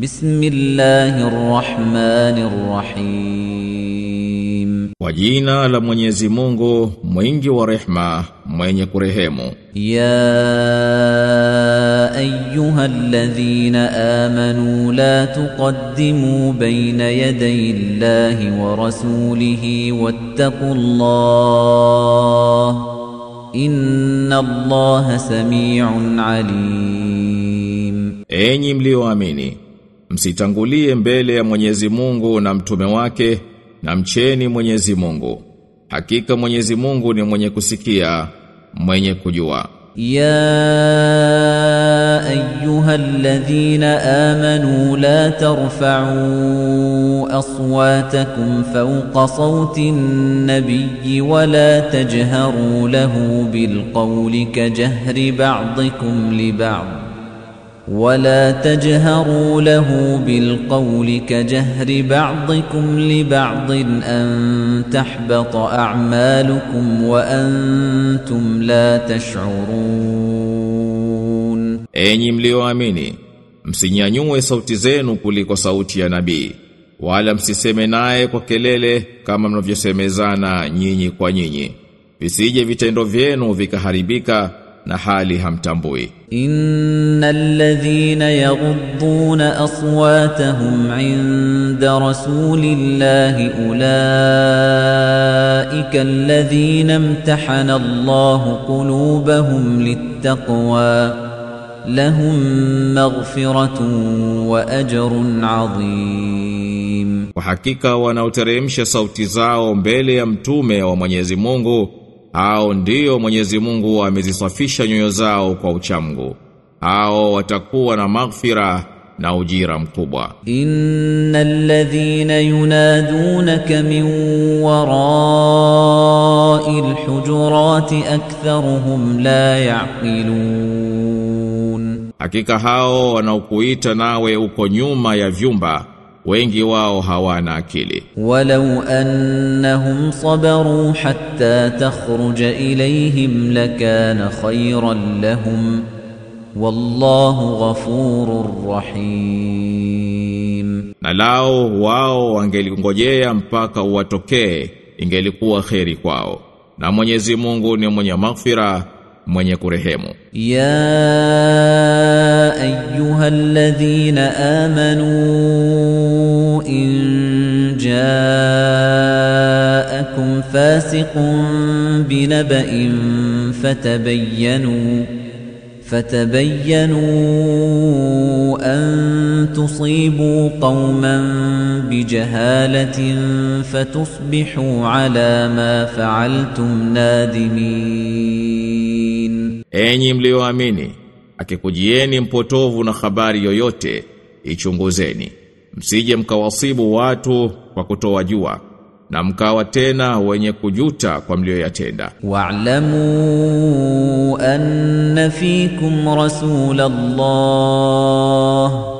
بسم الله الرحمن الرحيم. وجينا لمنيزي مونغو مينجي ورحمة مينجي كرهيم يا أيها الذين آمنوا لا تقدموا بين يدي الله ورسوله واتقوا الله إن الله سميع عليم أيني مليو أميني msitangulie mbele ya Mwenyezi Mungu na mtume wake na mcheni Mwenyezi Mungu. Hakika Mwenyezi Mungu ni mwenye kusikia mwenye kujua. Ya ayyuhalladhina amanu la tarfa'u aswatakum fawqa sawti an-nabiyyi wa la tajharu lahu bilqawli kajahri ba'dikum li ba'd. ولا تجهروا له بالقول كجهر بعضكم لبعض ان تحبط اعمالكم وانتم لا تشعرون Enyi mlioamini, msinyanyue sauti zenu kuliko sauti ya nabii, wala msiseme naye kwa kelele kama mnavyosemezana nyinyi kwa nyinyi. Visije vitendo vyenu vikaharibika na hali hamtambui. Innal ladhina yaghudduna aswatahum inda rasulillahi ulaika alladhina imtahana Allahu qulubahum littaqwa. Lahum maghfiratun wa ajrun adhim, kwa hakika wanaoteremsha sauti zao mbele ya mtume wa Mwenyezi Mungu hao ndio Mwenyezi Mungu amezisafisha nyoyo zao kwa uchamgu. Hao watakuwa na maghfira na ujira mkubwa. Innal ladhina yunadunaka min wara'il hujurati aktharuhum la ya'qilun. Hakika hao wanaokuita nawe uko nyuma ya vyumba wengi wao hawana akili. Walau annahum sabaru hatta takhruja ilayhim lakana khayran lahum. Wallahu ghafurur rahim. Na lao wao wangelingojea mpaka uwatokee ingelikuwa kheri kwao. Na Mwenyezi Mungu ni mwenye maghfirah mwenye kurehemu ya ayyuhalladhina amanu in ja'akum fasiqun binaba'in fatabayyanu فتبينوا أن تصيبوا قوما بجهالة فتصبحوا على ما فعلتم نادمين enyi mlioamini akikujieni mpotovu na habari yoyote ichunguzeni. Msije mkawasibu watu kwa kutoa jua na mkawa tena wenye kujuta kwa mlioyatenda. Wa'lamu anna fikum rasulallah.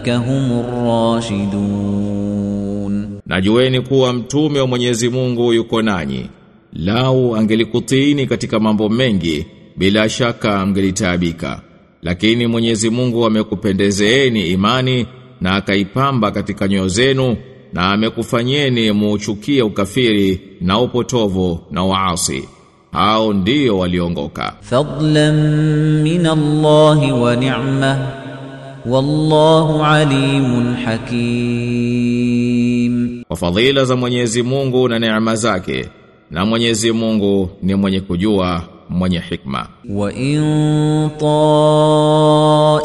ulaika humur rashidun. Najueni kuwa mtume wa Mwenyezi Mungu yuko nanyi. Lau angelikutiini katika mambo mengi bila shaka angelitaabika lakini Mwenyezi Mungu amekupendezeeni imani na akaipamba katika nyoyo zenu na amekufanyeni muuchukie ukafiri na upotovu na waasi. Hao ndio waliongoka. Fadlan min Allahi wa ni'mah. والله عليم حكيم Kwa fadhila za Mwenyezi Mungu na neema zake, na Mwenyezi Mungu ni mwenye kujua, mwenye hikma. وإن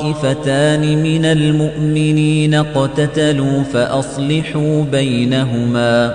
طائفتان من المؤمنين اقتتلوا فأصلحوا بينهما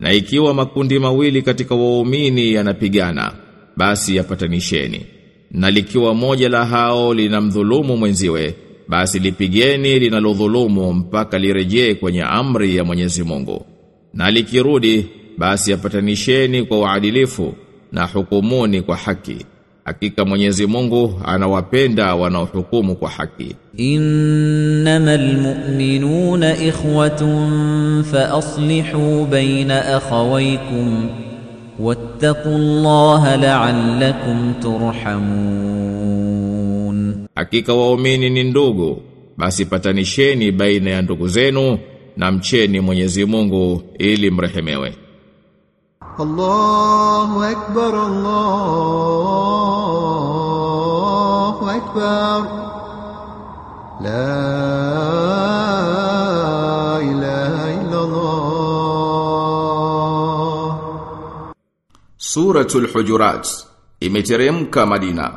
Na ikiwa makundi mawili katika waumini yanapigana, basi yapatanisheni. Na likiwa moja la hao linamdhulumu mwenziwe, basi lipigeni linalodhulumu mpaka lirejee kwenye amri ya Mwenyezi Mungu. Na likirudi, basi yapatanisheni kwa uadilifu na hukumuni kwa haki. Hakika Mwenyezi Mungu anawapenda wanaohukumu kwa haki. Innamal mu'minuna ikhwatun fa aslihu baina akhawaykum wattaqullaha la'allakum turhamun. Hakika waumini ni ndugu, basi patanisheni baina ya ndugu zenu na mcheni Mwenyezi Mungu ili mrehemewe. الله أكبر الله أكبر لا إله إلا الله Suratul Hujurat imeteremka Madina.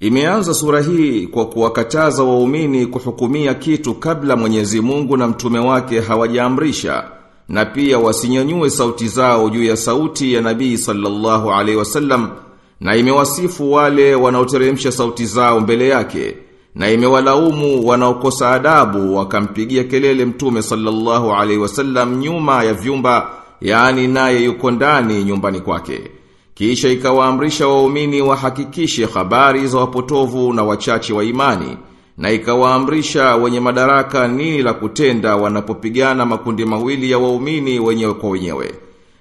Imeanza sura hii kwa kuwakataza waumini kuhukumia kitu kabla Mwenyezi Mungu na mtume wake hawajaamrisha na pia wasinyanyue sauti zao juu ya sauti ya Nabii sallallahu alaihi wasallam na imewasifu wale wanaoteremsha sauti zao mbele yake na imewalaumu wanaokosa adabu wakampigia kelele mtume sallallahu alaihi wasallam nyuma ya vyumba yaani naye yuko ndani nyumbani kwake. Kisha ikawaamrisha waumini wahakikishe habari za wapotovu na wachache wa imani na ikawaamrisha wenye madaraka nini la kutenda wanapopigana makundi mawili ya waumini wenyewe kwa wenyewe.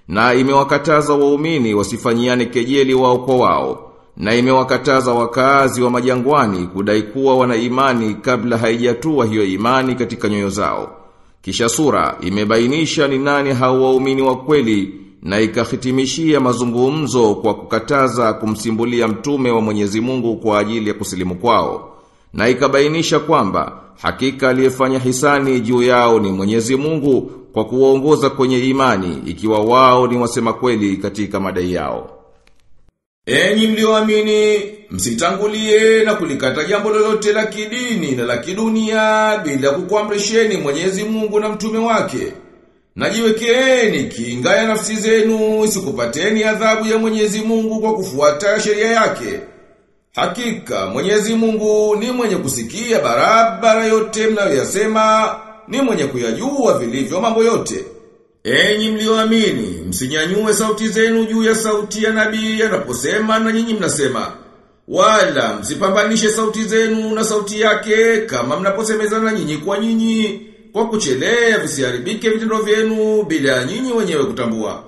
Na imewakataza waumini wasifanyiane kejeli wao kwa wao. Na imewakataza wakaazi wa majangwani kudai kuwa wana imani kabla haijatua hiyo imani katika nyoyo zao. Kisha sura imebainisha ni nani hao waumini wa kweli na ikahitimishia mazungumzo kwa kukataza kumsimbulia mtume wa Mwenyezi Mungu kwa ajili ya kusilimu kwao na ikabainisha kwamba hakika aliyefanya hisani juu yao ni Mwenyezi Mungu kwa kuwaongoza kwenye imani ikiwa wao ni wasema kweli katika madai yao. Enyi mlioamini, msitangulie na kulikata jambo lolote la kidini na la kidunia bila kukuamrisheni Mwenyezi Mungu na mtume wake. Najiwekeeni kinga ya nafsi zenu isikupateni adhabu ya Mwenyezi Mungu kwa kufuata sheria yake. Hakika Mwenyezi Mungu ni mwenye kusikia barabara yote mnayoyasema, ni mwenye kuyajua vilivyo mambo yote. Enyi mlioamini, msinyanyue sauti zenu juu ya sauti ya nabii anaposema na nyinyi mnasema. Wala msipambanishe sauti zenu na sauti yake kama mnaposemezana nyinyi kwa nyinyi kwa kuchelea visiharibike vitendo vyenu bila nyinyi wenyewe kutambua.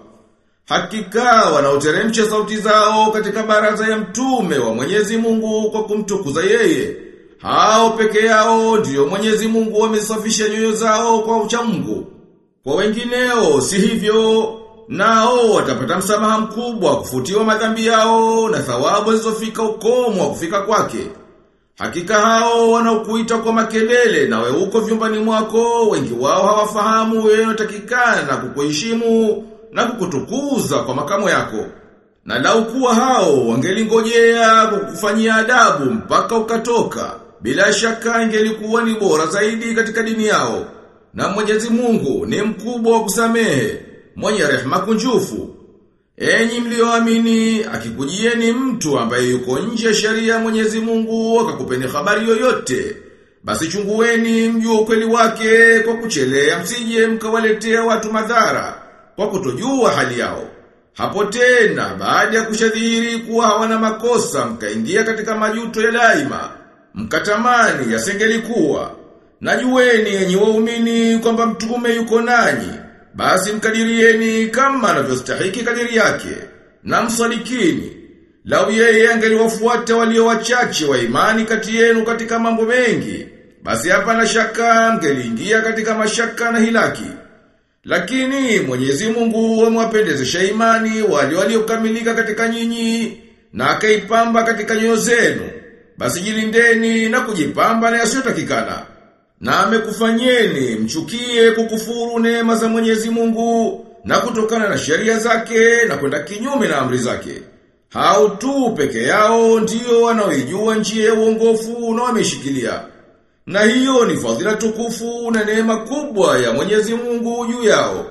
Hakika wanaoteremsha sauti zao katika baraza ya mtume wa Mwenyezi Mungu kwa kumtukuza yeye. Hao peke yao ndiyo Mwenyezi Mungu wamesafisha nyoyo zao kwa uchamungu. Kwa wengineo si hivyo, nao watapata msamaha mkubwa kufutiwa madhambi yao na thawabu zilizofika ukomo wa kufika kwake. Hakika hao wanaokuita kwa makelele na wewe uko vyumbani mwako, wengi wao hawafahamu wewe unatakikana kukuheshimu na kukutukuza kwa makamo yako. Na lau kuwa hao wangelingojea kukufanyia adabu mpaka ukatoka, bila shaka ingelikuwa ni bora zaidi katika dini yao. Na Mwenyezi Mungu ni mkubwa wa kusamehe, mwenye rehema kunjufu. Enyi mlioamini, akikujieni mtu ambaye yuko nje sheria Mwenyezi Mungu akakupeni habari yoyote, basi chungueni mjue ukweli wake kwa kuchelea msije mkawaletea watu madhara kwa kutojua hali yao. Hapo tena baada ya kushadhiri kuwa hawana makosa mkaingia katika majuto ya daima, mkatamani yasengelikuwa. Najueni enyi waumini kwamba mtume yuko nanyi, basi mkadirieni kama anavyostahiki kadiri yake, na msadikini. Lau yeye angeliwafuata walio wachache wa imani kati yenu katika mambo mengi, basi hapana shaka mngeliingia katika mashaka na hilaki. Lakini Mwenyezi Mungu amewapendezesha imani wale waliokamilika katika nyinyi na akaipamba katika nyoyo zenu. Basi jilindeni na kujipamba na yasiyotakikana. Na amekufanyeni mchukie kukufuru neema za Mwenyezi Mungu na kutokana na sheria zake na kwenda kinyume na amri zake. Hao tu peke yao ndio wanaoijua njia ya uongofu na wameshikilia. Na hiyo ni fadhila tukufu na neema kubwa ya Mwenyezi Mungu juu yao.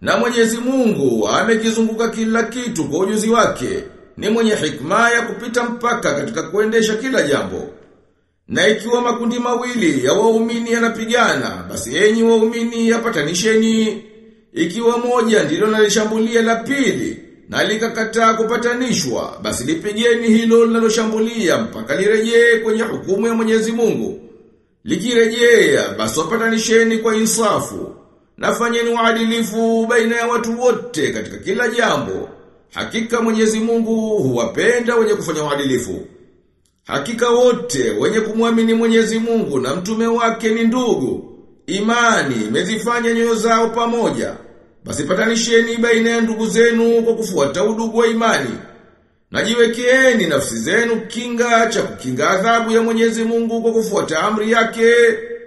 Na Mwenyezi Mungu amekizunguka kila kitu kwa ujuzi wake. Ni mwenye hikma ya kupita mpaka katika kuendesha kila jambo. Na ikiwa makundi mawili ya waumini yanapigana, basi enyi waumini yapatanisheni. Ikiwa moja ndilo nalishambulia la pili, na likakataa kupatanishwa, basi lipigeni hilo linaloshambulia mpaka lirejee kwenye hukumu ya Mwenyezi Mungu. Likirejea, basi wapatanisheni kwa insafu. Nafanyeni uadilifu baina ya watu wote katika kila jambo. Hakika Mwenyezi Mungu huwapenda wenye kufanya uadilifu. Hakika wote wenye kumwamini Mwenyezi Mungu na mtume wake ni ndugu. Imani imezifanya nyoyo zao pamoja. Basi patanisheni baina ya ndugu zenu kwa kufuata udugu wa imani. Najiwekeeni nafsi zenu kinga cha kukinga adhabu ya Mwenyezi Mungu kwa kufuata amri yake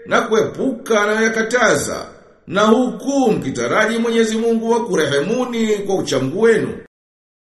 na kuepuka na yakataza. Na huku mkitaraji Mwenyezi Mungu wa kurehemuni kwa uchamgu wenu.